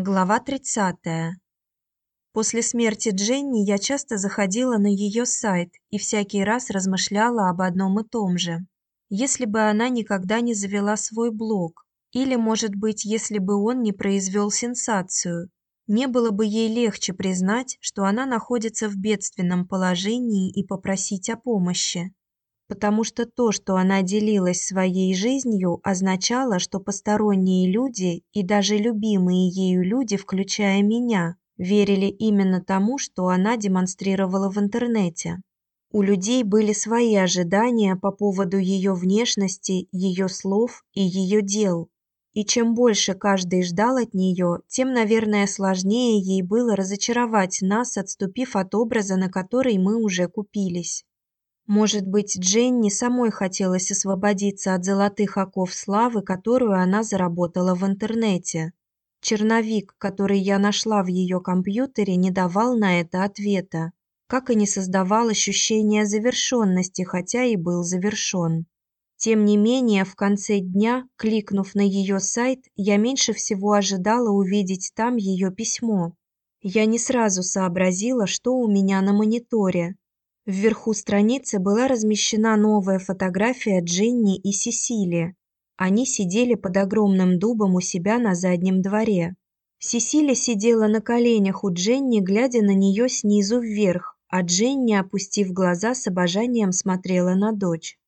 Глава 30. После смерти Дженни я часто заходила на ее сайт и всякий раз размышляла об одном и том же. Если бы она никогда не завела свой блог, или, может быть, если бы он не произвел сенсацию, не было бы ей легче признать, что она находится в бедственном положении и попросить о помощи потому что то, что она делилась своей жизнью, означало, что посторонние люди и даже любимые ею люди, включая меня, верили именно тому, что она демонстрировала в интернете. У людей были свои ожидания по поводу ее внешности, ее слов и ее дел. И чем больше каждый ждал от нее, тем, наверное, сложнее ей было разочаровать нас, отступив от образа, на который мы уже купились. Может быть, Дженни самой хотелось освободиться от золотых оков славы, которую она заработала в интернете. Черновик, который я нашла в ее компьютере, не давал на это ответа, как и не создавал ощущения завершенности, хотя и был завершен. Тем не менее, в конце дня, кликнув на ее сайт, я меньше всего ожидала увидеть там ее письмо. Я не сразу сообразила, что у меня на мониторе, Вверху страницы была размещена новая фотография Дженни и Сесили. Они сидели под огромным дубом у себя на заднем дворе. Сесили сидела на коленях у Дженни, глядя на нее снизу вверх, а Дженни, опустив глаза, с обожанием смотрела на дочь.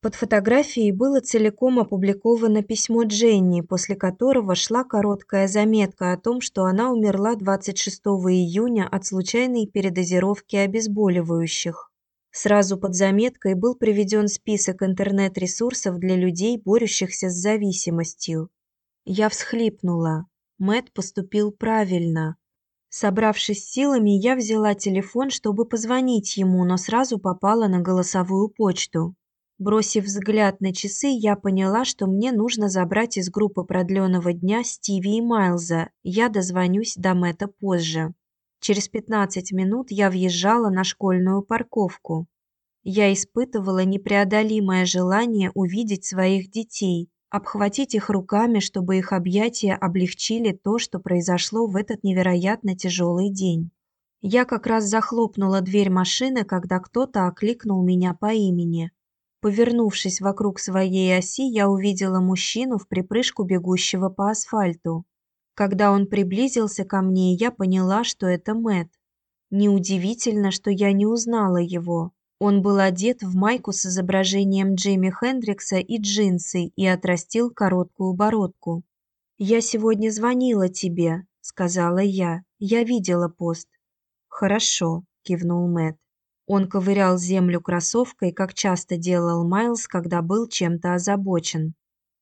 Под фотографией было целиком опубликовано письмо Дженни, после которого шла короткая заметка о том, что она умерла 26 июня от случайной передозировки обезболивающих. Сразу под заметкой был приведен список интернет-ресурсов для людей, борющихся с зависимостью. Я всхлипнула. Мэт поступил правильно. Собравшись силами, я взяла телефон, чтобы позвонить ему, но сразу попала на голосовую почту. Бросив взгляд на часы, я поняла, что мне нужно забрать из группы продленного дня Стиви и Майлза. Я дозвонюсь до Мэта позже. Через 15 минут я въезжала на школьную парковку. Я испытывала непреодолимое желание увидеть своих детей, обхватить их руками, чтобы их объятия облегчили то, что произошло в этот невероятно тяжелый день. Я как раз захлопнула дверь машины, когда кто-то окликнул меня по имени. Повернувшись вокруг своей оси, я увидела мужчину в припрыжку бегущего по асфальту. Когда он приблизился ко мне, я поняла, что это Мэт. Неудивительно, что я не узнала его. Он был одет в майку с изображением Джимми Хендрикса и джинсы и отрастил короткую бородку. «Я сегодня звонила тебе», — сказала я. «Я видела пост». «Хорошо», — кивнул Мэт. Он ковырял землю кроссовкой, как часто делал Майлз, когда был чем-то озабочен.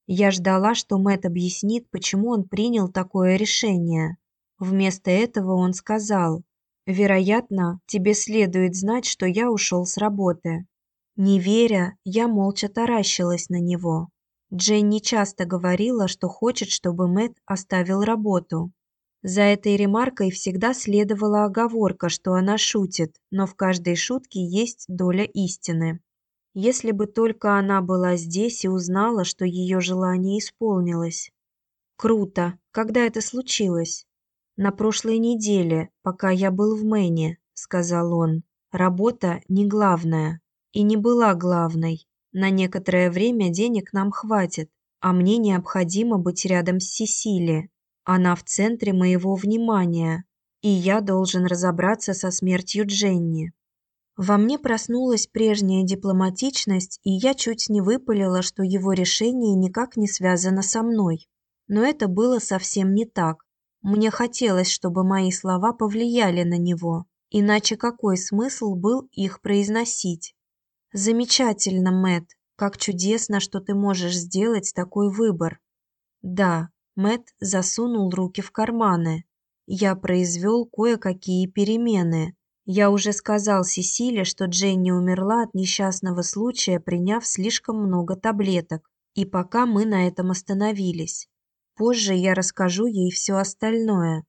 Я ждала, что Мэт объяснит, почему он принял такое решение. Вместо этого он сказал: "Вероятно, тебе следует знать, что я ушел с работы". Не веря, я молча таращилась на него. Дженни часто говорила, что хочет, чтобы Мэт оставил работу. За этой ремаркой всегда следовала оговорка, что она шутит, но в каждой шутке есть доля истины. Если бы только она была здесь и узнала, что ее желание исполнилось. Круто. Когда это случилось? На прошлой неделе, пока я был в Мэне, сказал он. Работа не главная и не была главной. На некоторое время денег нам хватит, а мне необходимо быть рядом с Сесили. Она в центре моего внимания, и я должен разобраться со смертью Дженни. Во мне проснулась прежняя дипломатичность, и я чуть не выпалила, что его решение никак не связано со мной. Но это было совсем не так. Мне хотелось, чтобы мои слова повлияли на него, иначе какой смысл был их произносить? Замечательно, Мэт. Как чудесно, что ты можешь сделать такой выбор. Да, Мэт засунул руки в карманы. Я произвел кое-какие перемены. Я уже сказал Сесиле, что Дженни умерла от несчастного случая, приняв слишком много таблеток, и пока мы на этом остановились. Позже я расскажу ей все остальное.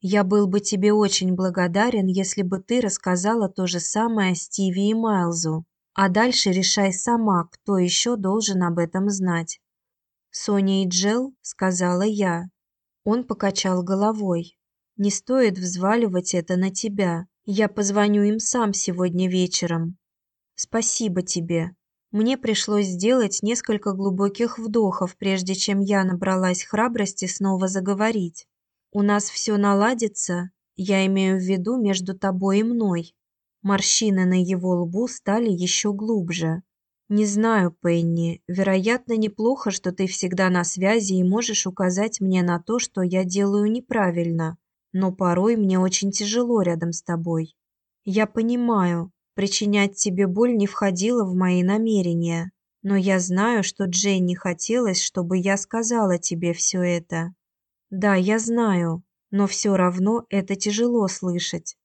Я был бы тебе очень благодарен, если бы ты рассказала то же самое Стиви и Майлзу. А дальше решай сама, кто еще должен об этом знать. Соня и Джел, сказала я. Он покачал головой. Не стоит взваливать это на тебя. Я позвоню им сам сегодня вечером. Спасибо тебе. Мне пришлось сделать несколько глубоких вдохов, прежде чем я набралась храбрости снова заговорить. У нас все наладится, я имею в виду между тобой и мной. Морщины на его лбу стали еще глубже. Не знаю, Пенни, вероятно, неплохо, что ты всегда на связи и можешь указать мне на то, что я делаю неправильно, но порой мне очень тяжело рядом с тобой. Я понимаю, причинять тебе боль не входило в мои намерения, но я знаю, что Дженни хотелось, чтобы я сказала тебе все это. Да, я знаю, но все равно это тяжело слышать.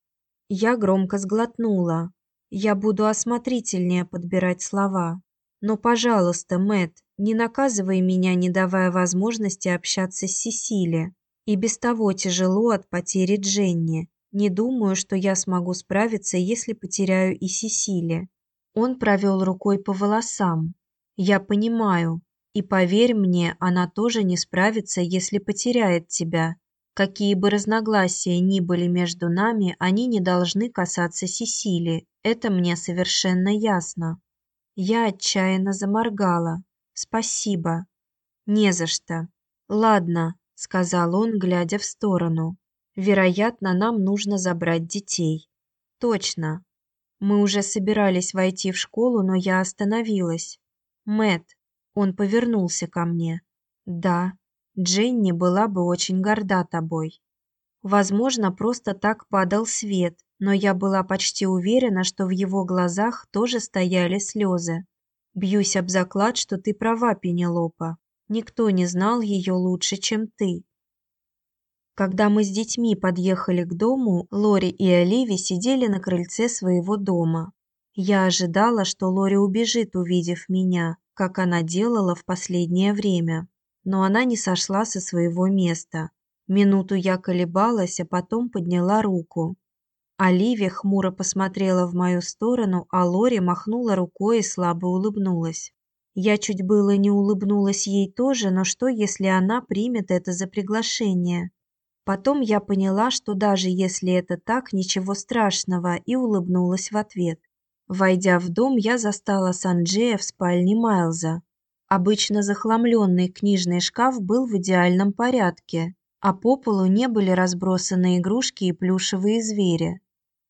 Я громко сглотнула. Я буду осмотрительнее подбирать слова. Но, пожалуйста, Мэт, не наказывай меня, не давая возможности общаться с Сесили. И без того тяжело от потери Дженни. Не думаю, что я смогу справиться, если потеряю и Сесили. Он провел рукой по волосам. Я понимаю, и поверь мне, она тоже не справится, если потеряет тебя. Какие бы разногласия ни были между нами, они не должны касаться Сесили. Это мне совершенно ясно. Я отчаянно заморгала. Спасибо. Не за что. Ладно, сказал он, глядя в сторону. Вероятно, нам нужно забрать детей. Точно. Мы уже собирались войти в школу, но я остановилась. Мэт, он повернулся ко мне. Да, Дженни была бы очень горда тобой. Возможно, просто так падал свет, но я была почти уверена, что в его глазах тоже стояли слезы. Бьюсь об заклад, что ты права, Пенелопа. Никто не знал ее лучше, чем ты. Когда мы с детьми подъехали к дому, Лори и Оливи сидели на крыльце своего дома. Я ожидала, что Лори убежит, увидев меня, как она делала в последнее время но она не сошла со своего места. Минуту я колебалась, а потом подняла руку. Оливия хмуро посмотрела в мою сторону, а Лори махнула рукой и слабо улыбнулась. Я чуть было не улыбнулась ей тоже, но что, если она примет это за приглашение? Потом я поняла, что даже если это так, ничего страшного, и улыбнулась в ответ. Войдя в дом, я застала Санджея в спальне Майлза. Обычно захламленный книжный шкаф был в идеальном порядке, а по полу не были разбросаны игрушки и плюшевые звери.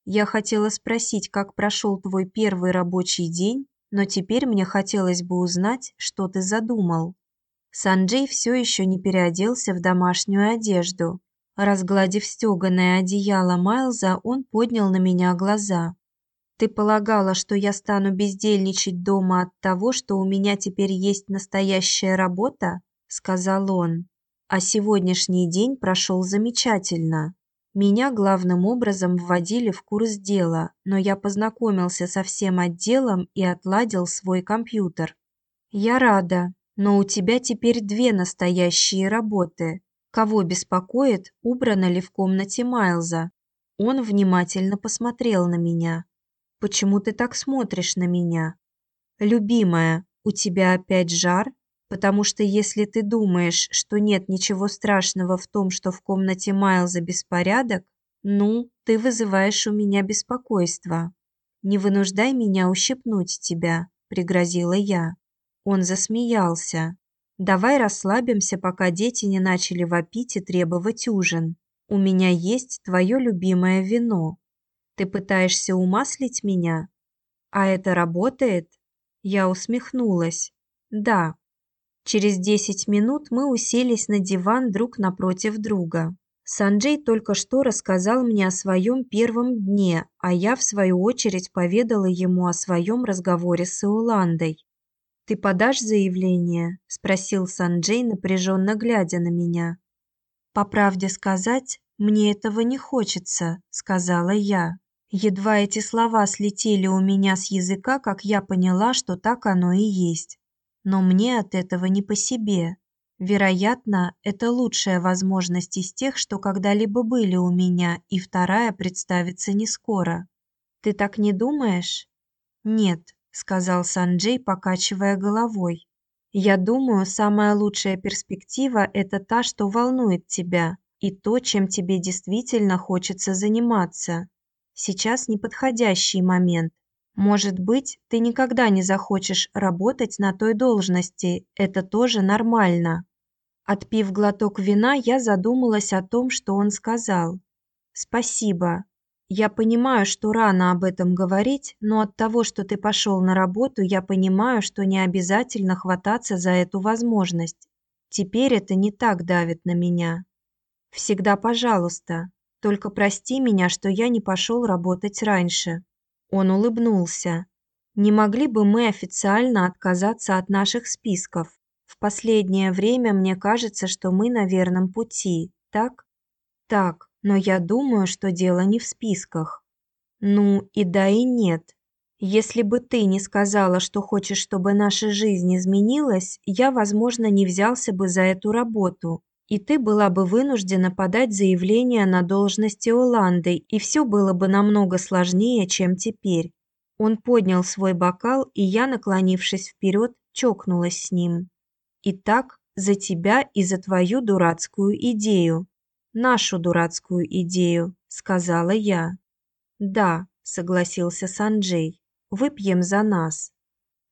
Я хотела спросить, как прошел твой первый рабочий день, но теперь мне хотелось бы узнать, что ты задумал. Санджей все еще не переоделся в домашнюю одежду. Разгладив стеганое одеяло Майлза, он поднял на меня глаза. Ты полагала, что я стану бездельничать дома от того, что у меня теперь есть настоящая работа, сказал он. А сегодняшний день прошел замечательно. Меня главным образом вводили в курс дела, но я познакомился со всем отделом и отладил свой компьютер. Я рада, но у тебя теперь две настоящие работы. Кого беспокоит, убрано ли в комнате Майлза? Он внимательно посмотрел на меня. Почему ты так смотришь на меня? Любимая, у тебя опять жар? Потому что если ты думаешь, что нет ничего страшного в том, что в комнате Майлза беспорядок, ну, ты вызываешь у меня беспокойство. Не вынуждай меня ущипнуть тебя, пригрозила я. Он засмеялся. Давай расслабимся, пока дети не начали вопить и требовать ужин. У меня есть твое любимое вино. Ты пытаешься умаслить меня? А это работает? Я усмехнулась. Да. Через десять минут мы уселись на диван друг напротив друга. Санджей только что рассказал мне о своем первом дне, а я в свою очередь поведала ему о своем разговоре с Иоландой. Ты подашь заявление? спросил Санджей, напряженно глядя на меня. По правде сказать, мне этого не хочется, сказала я. Едва эти слова слетели у меня с языка, как я поняла, что так оно и есть. Но мне от этого не по себе. Вероятно, это лучшая возможность из тех, что когда-либо были у меня, и вторая представится не скоро. Ты так не думаешь? Нет, сказал Санджей, покачивая головой. Я думаю, самая лучшая перспектива – это та, что волнует тебя, и то, чем тебе действительно хочется заниматься. Сейчас неподходящий момент. Может быть, ты никогда не захочешь работать на той должности, это тоже нормально. Отпив глоток вина, я задумалась о том, что он сказал. Спасибо. Я понимаю, что рано об этом говорить, но от того, что ты пошел на работу, я понимаю, что не обязательно хвататься за эту возможность. Теперь это не так давит на меня. Всегда пожалуйста. Только прости меня, что я не пошел работать раньше. Он улыбнулся. Не могли бы мы официально отказаться от наших списков? В последнее время мне кажется, что мы на верном пути. Так? Так но я думаю, что дело не в списках. Ну, и да, и нет. Если бы ты не сказала, что хочешь, чтобы наша жизнь изменилась, я, возможно, не взялся бы за эту работу, и ты была бы вынуждена подать заявление на должность Оланды, и все было бы намного сложнее, чем теперь. Он поднял свой бокал, и я, наклонившись вперед, чокнулась с ним. Итак, за тебя и за твою дурацкую идею нашу дурацкую идею, сказала я. Да, согласился Санджей. Выпьем за нас.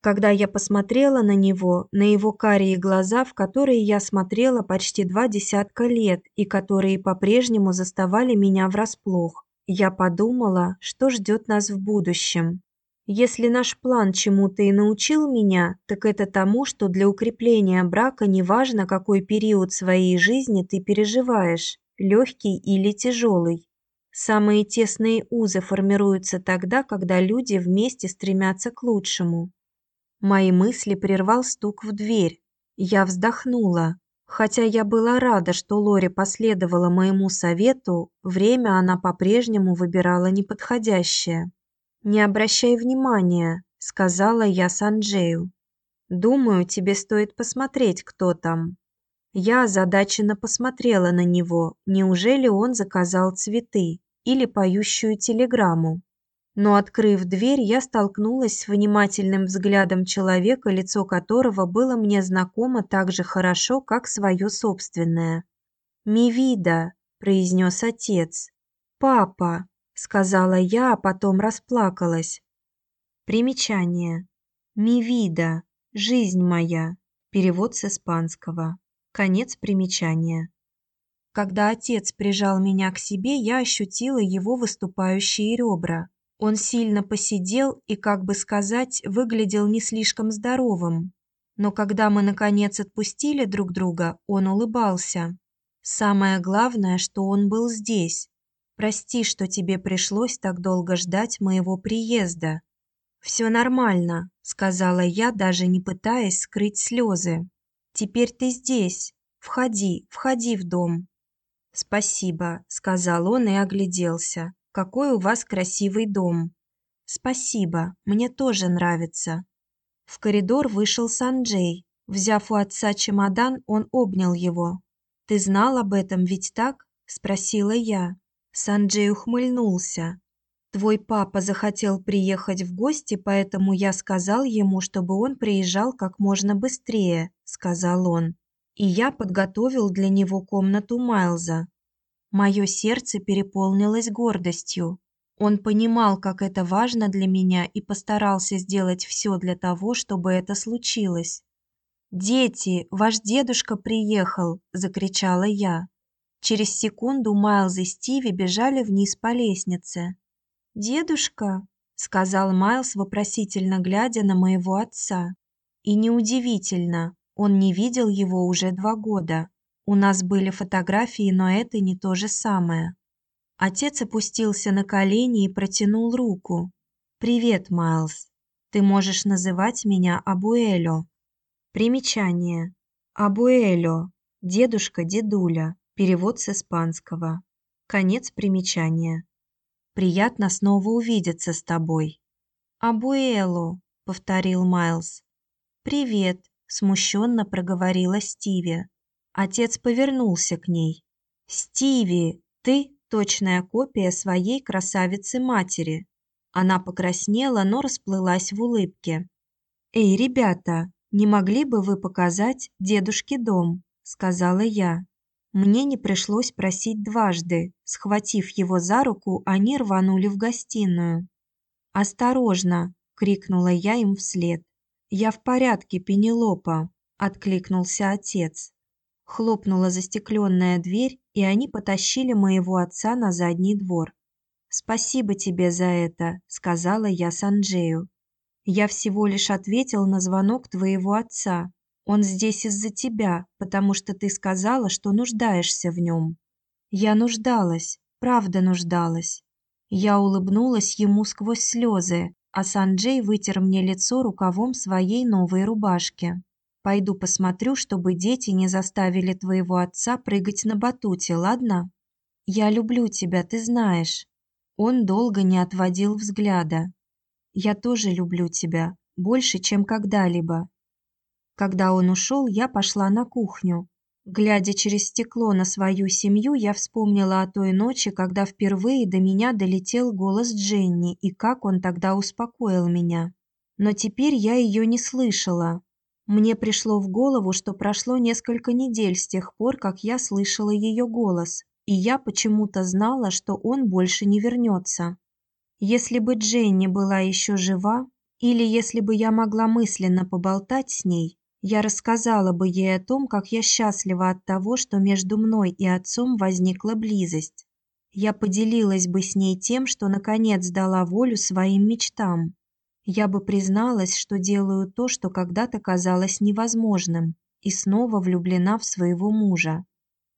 Когда я посмотрела на него, на его карие глаза, в которые я смотрела почти два десятка лет и которые по-прежнему заставали меня врасплох, я подумала, что ждет нас в будущем. Если наш план чему-то и научил меня, так это тому, что для укрепления брака неважно, какой период своей жизни ты переживаешь, легкий или тяжелый. Самые тесные узы формируются тогда, когда люди вместе стремятся к лучшему. Мои мысли прервал стук в дверь. Я вздохнула. Хотя я была рада, что Лори последовала моему совету, время она по-прежнему выбирала неподходящее. «Не обращай внимания», — сказала я Санджею. «Думаю, тебе стоит посмотреть, кто там». Я озадаченно посмотрела на него. Неужели он заказал цветы или поющую телеграмму? Но открыв дверь, я столкнулась с внимательным взглядом человека, лицо которого было мне знакомо так же хорошо, как свое собственное. "Мивида", произнес отец. "Папа", сказала я, а потом расплакалась. Примечание. Мивида, жизнь моя. Перевод с испанского. Конец примечания. Когда отец прижал меня к себе, я ощутила его выступающие ребра. Он сильно посидел и, как бы сказать, выглядел не слишком здоровым. Но когда мы наконец отпустили друг друга, он улыбался. Самое главное, что он был здесь. Прости, что тебе пришлось так долго ждать моего приезда. Все нормально, сказала я, даже не пытаясь скрыть слезы. Теперь ты здесь. Входи, входи в дом. Спасибо, сказал он и огляделся. Какой у вас красивый дом. Спасибо, мне тоже нравится. В коридор вышел Санджей. Взяв у отца чемодан, он обнял его. Ты знал об этом, ведь так? спросила я. Санджей ухмыльнулся. Твой папа захотел приехать в гости, поэтому я сказал ему, чтобы он приезжал как можно быстрее, сказал он. И я подготовил для него комнату Майлза. Мое сердце переполнилось гордостью. Он понимал, как это важно для меня и постарался сделать все для того, чтобы это случилось. "Дети, ваш дедушка приехал", закричала я. Через секунду Майлз и Стиви бежали вниз по лестнице. "Дедушка?" сказал Майлз вопросительно глядя на моего отца. И неудивительно, он не видел его уже два года. У нас были фотографии, но это не то же самое. Отец опустился на колени и протянул руку. Привет, Майлз. Ты можешь называть меня Абуэло. Примечание. Абуэло. Дедушка, дедуля. Перевод с испанского. Конец примечания. Приятно снова увидеться с тобой. Абуэло, повторил Майлз. Привет, смущенно проговорила Стиви. Отец повернулся к ней. Стиви, ты точная копия своей красавицы-матери. Она покраснела, но расплылась в улыбке. Эй, ребята, Не могли бы вы показать дедушке дом, сказала я. Мне не пришлось просить дважды. Схватив его за руку, они рванули в гостиную. "Осторожно!" крикнула я им вслед. "Я в порядке, Пенелопа", откликнулся отец. Хлопнула застекленная дверь, и они потащили моего отца на задний двор. "Спасибо тебе за это", сказала я Санджею. "Я всего лишь ответил на звонок твоего отца. Он здесь из-за тебя, потому что ты сказала, что нуждаешься в нем. Я нуждалась, правда нуждалась. Я улыбнулась ему сквозь слезы, а Санджей вытер мне лицо рукавом своей новой рубашки. Пойду посмотрю, чтобы дети не заставили твоего отца прыгать на батуте, ладно? Я люблю тебя, ты знаешь. Он долго не отводил взгляда. Я тоже люблю тебя, больше, чем когда-либо. Когда он ушел, я пошла на кухню. Глядя через стекло на свою семью, я вспомнила о той ночи, когда впервые до меня долетел голос Дженни и как он тогда успокоил меня. Но теперь я ее не слышала. Мне пришло в голову, что прошло несколько недель с тех пор, как я слышала ее голос, и я почему-то знала, что он больше не вернется. Если бы Дженни была еще жива, или если бы я могла мысленно поболтать с ней, я рассказала бы ей о том, как я счастлива от того, что между мной и отцом возникла близость. Я поделилась бы с ней тем, что наконец дала волю своим мечтам. Я бы призналась, что делаю то, что когда-то казалось невозможным, и снова влюблена в своего мужа.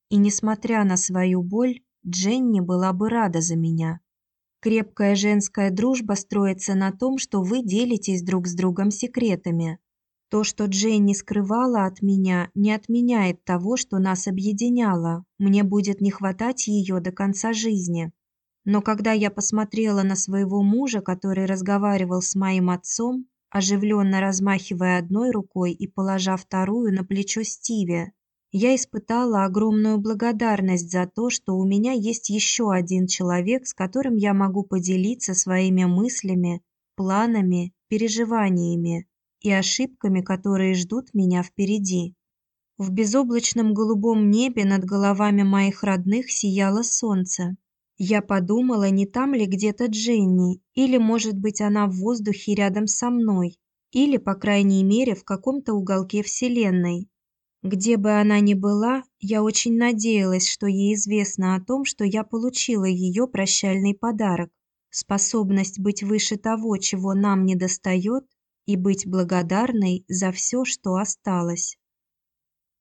И несмотря на свою боль, Дженни была бы рада за меня. Крепкая женская дружба строится на том, что вы делитесь друг с другом секретами, то, что Дженни скрывала от меня, не отменяет того, что нас объединяло. Мне будет не хватать ее до конца жизни. Но когда я посмотрела на своего мужа, который разговаривал с моим отцом, оживленно размахивая одной рукой и положа вторую на плечо Стиви, я испытала огромную благодарность за то, что у меня есть еще один человек, с которым я могу поделиться своими мыслями, планами, переживаниями и ошибками, которые ждут меня впереди. В безоблачном голубом небе над головами моих родных сияло солнце. Я подумала, не там ли где-то Дженни, или, может быть, она в воздухе рядом со мной, или, по крайней мере, в каком-то уголке вселенной. Где бы она ни была, я очень надеялась, что ей известно о том, что я получила ее прощальный подарок способность быть выше того, чего нам недостает, и быть благодарной за все, что осталось.